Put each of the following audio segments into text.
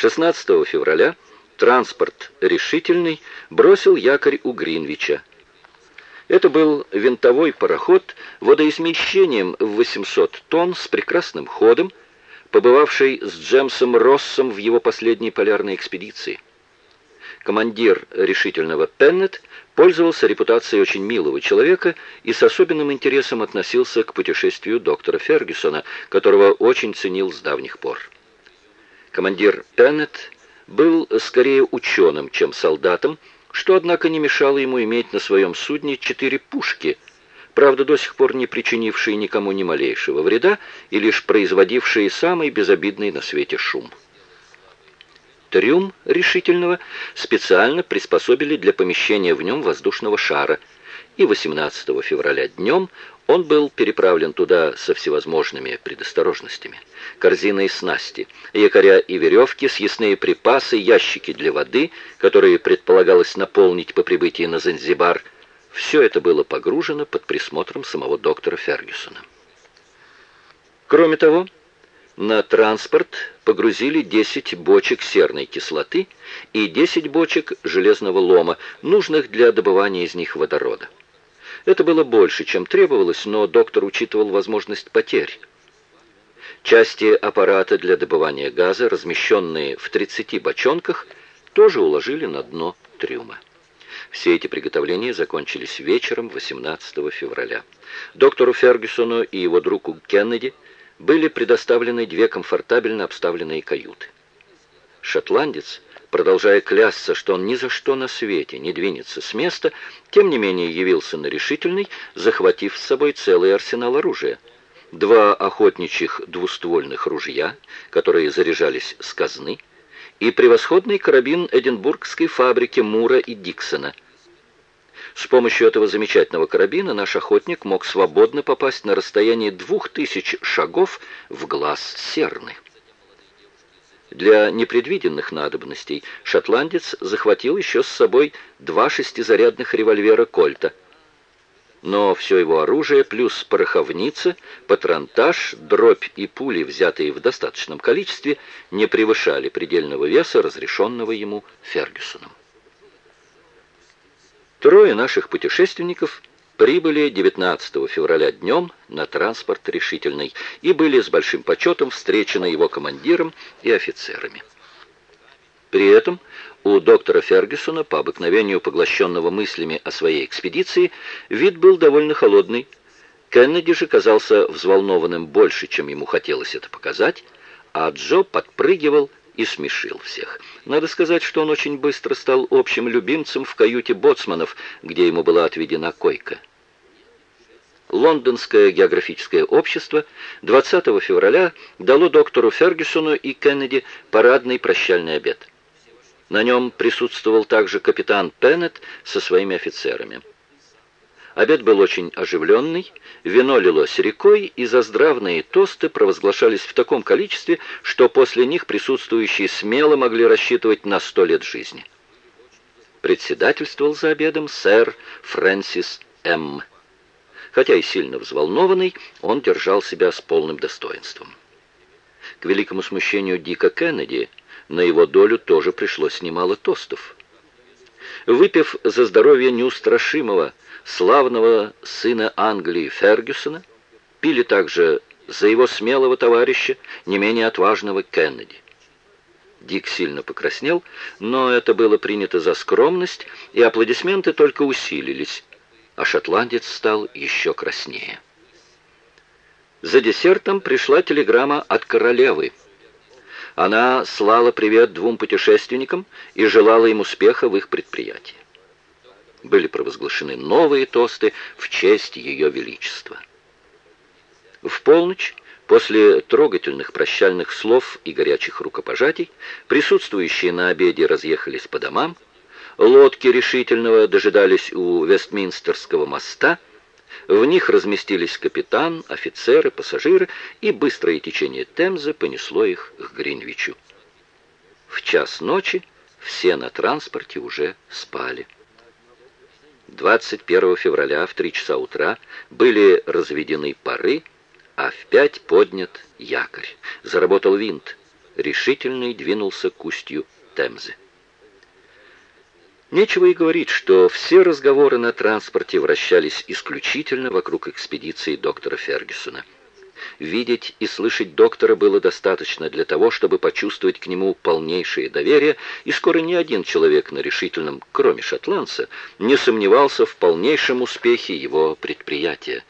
16 февраля транспорт «Решительный» бросил якорь у Гринвича. Это был винтовой пароход водоизмещением в 800 тонн с прекрасным ходом, побывавший с Джемсом Россом в его последней полярной экспедиции. Командир решительного Пеннет пользовался репутацией очень милого человека и с особенным интересом относился к путешествию доктора Фергюсона, которого очень ценил с давних пор. Командир Пеннет был скорее ученым, чем солдатом, что, однако, не мешало ему иметь на своем судне четыре пушки, правда, до сих пор не причинившие никому ни малейшего вреда и лишь производившие самый безобидный на свете шум. Трюм решительного специально приспособили для помещения в нем воздушного шара, и 18 февраля днем он был переправлен туда со всевозможными предосторожностями. Корзины и снасти, якоря и веревки, съестные припасы, ящики для воды, которые предполагалось наполнить по прибытии на Занзибар, все это было погружено под присмотром самого доктора Фергюсона. Кроме того, на транспорт погрузили 10 бочек серной кислоты и 10 бочек железного лома, нужных для добывания из них водорода. Это было больше, чем требовалось, но доктор учитывал возможность потерь. Части аппарата для добывания газа, размещенные в 30 бочонках, тоже уложили на дно трюма. Все эти приготовления закончились вечером 18 февраля. Доктору Фергюсону и его другу Кеннеди – были предоставлены две комфортабельно обставленные каюты. Шотландец, продолжая клясться, что он ни за что на свете не двинется с места, тем не менее явился на решительный, захватив с собой целый арсенал оружия. Два охотничьих двуствольных ружья, которые заряжались с казны, и превосходный карабин Эдинбургской фабрики Мура и Диксона – с помощью этого замечательного карабина наш охотник мог свободно попасть на расстояние двух тысяч шагов в глаз серны. Для непредвиденных надобностей шотландец захватил еще с собой два шестизарядных револьвера «Кольта». Но все его оружие, плюс пороховница, патронтаж, дробь и пули, взятые в достаточном количестве, не превышали предельного веса, разрешенного ему Фергюсоном. Трое наших путешественников прибыли 19 февраля днем на транспорт «Решительный» и были с большим почетом встречены его командиром и офицерами. При этом у доктора Фергюсона, по обыкновению поглощенного мыслями о своей экспедиции, вид был довольно холодный. Кеннеди же казался взволнованным больше, чем ему хотелось это показать, а Джо подпрыгивал и смешил всех. Надо сказать, что он очень быстро стал общим любимцем в каюте боцманов, где ему была отведена койка. Лондонское географическое общество 20 февраля дало доктору Фергюсону и Кеннеди парадный прощальный обед. На нем присутствовал также капитан Пеннет со своими офицерами. Обед был очень оживленный, вино лилось рекой, и заздравные тосты провозглашались в таком количестве, что после них присутствующие смело могли рассчитывать на сто лет жизни. Председательствовал за обедом сэр Фрэнсис М. Хотя и сильно взволнованный, он держал себя с полным достоинством. К великому смущению Дика Кеннеди на его долю тоже пришлось немало тостов. Выпив за здоровье неустрашимого, славного сына Англии Фергюсона, пили также за его смелого товарища, не менее отважного Кеннеди. Дик сильно покраснел, но это было принято за скромность, и аплодисменты только усилились, а шотландец стал еще краснее. За десертом пришла телеграмма от королевы. Она слала привет двум путешественникам и желала им успеха в их предприятии были провозглашены новые тосты в честь Ее Величества. В полночь, после трогательных прощальных слов и горячих рукопожатий, присутствующие на обеде разъехались по домам, лодки решительного дожидались у Вестминстерского моста, в них разместились капитан, офицеры, пассажиры, и быстрое течение Темзы понесло их к Гринвичу. В час ночи все на транспорте уже спали. 21 февраля в 3 часа утра были разведены пары, а в 5 поднят якорь. Заработал винт. решительный двинулся к устью Темзы. Нечего и говорить, что все разговоры на транспорте вращались исключительно вокруг экспедиции доктора Фергюсона. Видеть и слышать доктора было достаточно для того, чтобы почувствовать к нему полнейшее доверие, и скоро ни один человек на решительном, кроме шотландца, не сомневался в полнейшем успехе его предприятия.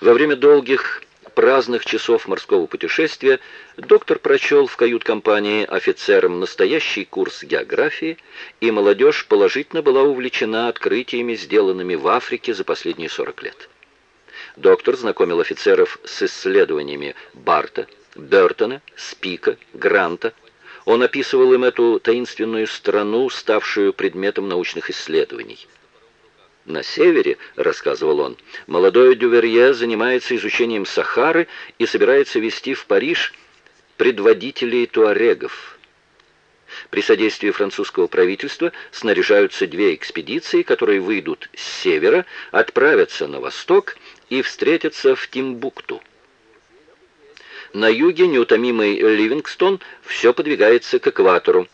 Во время долгих праздных часов морского путешествия доктор прочел в кают-компании офицерам настоящий курс географии, и молодежь положительно была увлечена открытиями, сделанными в Африке за последние 40 лет. Доктор знакомил офицеров с исследованиями Барта, Бертона, Спика, Гранта. Он описывал им эту таинственную страну, ставшую предметом научных исследований – на севере, рассказывал он, молодой Дюверье занимается изучением Сахары и собирается вести в Париж предводителей туарегов. При содействии французского правительства снаряжаются две экспедиции, которые выйдут с севера, отправятся на восток и встретятся в Тимбукту. На юге неутомимый Ливингстон все подвигается к экватору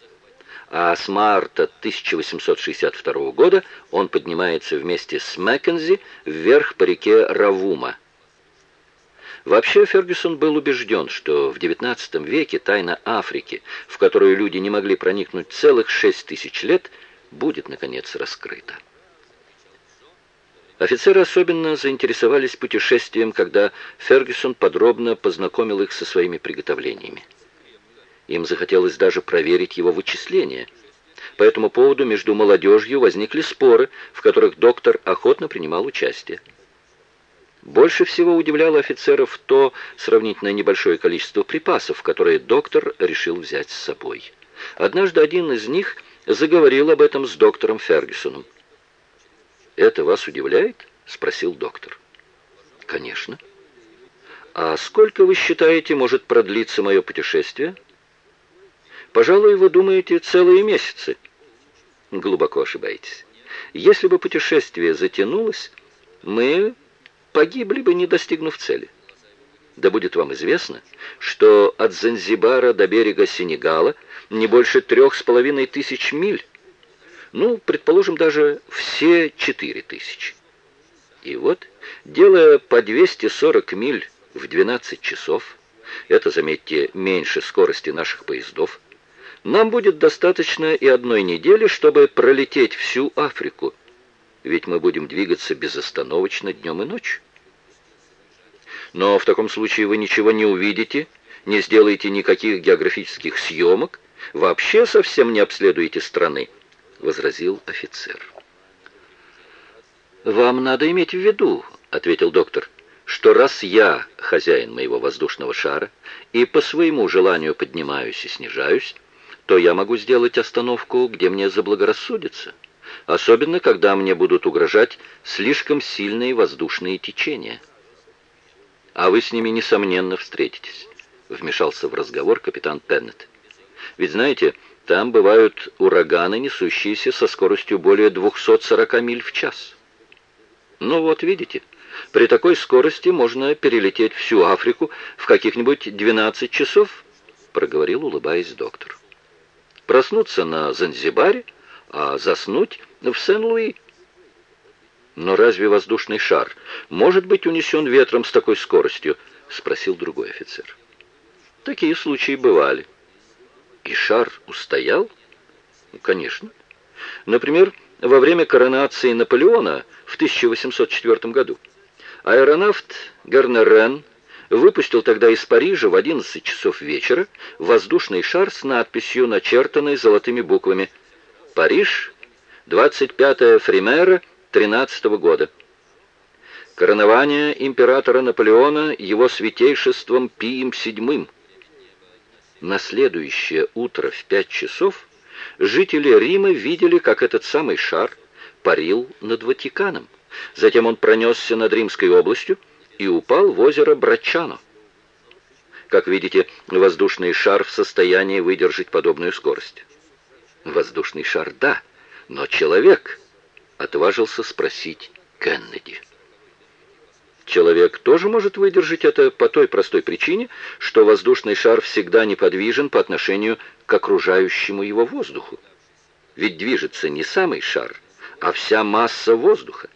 а с марта 1862 года он поднимается вместе с Маккензи вверх по реке Равума. Вообще Фергюсон был убежден, что в XIX веке тайна Африки, в которую люди не могли проникнуть целых шесть тысяч лет, будет, наконец, раскрыта. Офицеры особенно заинтересовались путешествием, когда Фергюсон подробно познакомил их со своими приготовлениями. Им захотелось даже проверить его вычисления. По этому поводу между молодежью возникли споры, в которых доктор охотно принимал участие. Больше всего удивляло офицеров то сравнительно небольшое количество припасов, которые доктор решил взять с собой. Однажды один из них заговорил об этом с доктором Фергюсоном. «Это вас удивляет?» — спросил доктор. «Конечно». «А сколько, вы считаете, может продлиться мое путешествие?» Пожалуй, вы думаете целые месяцы. Глубоко ошибаетесь. Если бы путешествие затянулось, мы погибли бы, не достигнув цели. Да будет вам известно, что от Занзибара до берега Сенегала не больше трех с половиной тысяч миль. Ну, предположим, даже все четыре тысячи. И вот, делая по 240 миль в 12 часов, это, заметьте, меньше скорости наших поездов, нам будет достаточно и одной недели, чтобы пролететь всю Африку, ведь мы будем двигаться безостановочно днем и ночью. Но в таком случае вы ничего не увидите, не сделаете никаких географических съемок, вообще совсем не обследуете страны, — возразил офицер. «Вам надо иметь в виду, — ответил доктор, — что раз я хозяин моего воздушного шара и по своему желанию поднимаюсь и снижаюсь, то я могу сделать остановку, где мне заблагорассудится, особенно когда мне будут угрожать слишком сильные воздушные течения. А вы с ними, несомненно, встретитесь, вмешался в разговор капитан Пеннет. Ведь знаете, там бывают ураганы, несущиеся со скоростью более 240 миль в час. Ну вот, видите, при такой скорости можно перелететь всю Африку в каких-нибудь 12 часов, проговорил, улыбаясь доктор проснуться на Занзибаре, а заснуть в Сен-Луи. «Но разве воздушный шар может быть унесен ветром с такой скоростью?» — спросил другой офицер. «Такие случаи бывали». «И шар устоял?» ну, «Конечно. Например, во время коронации Наполеона в 1804 году аэронавт Гарнерен выпустил тогда из Парижа в 11 часов вечера воздушный шар с надписью, начертанной золотыми буквами «Париж, 25 Фримера 13 -го года». Коронование императора Наполеона его святейшеством Пием VII. На следующее утро в пять часов жители Рима видели, как этот самый шар парил над Ватиканом. Затем он пронесся над Римской областью, и упал в озеро Брачано. Как видите, воздушный шар в состоянии выдержать подобную скорость. Воздушный шар — да, но человек, — отважился спросить Кеннеди. Человек тоже может выдержать это по той простой причине, что воздушный шар всегда неподвижен по отношению к окружающему его воздуху. Ведь движется не самый шар, а вся масса воздуха.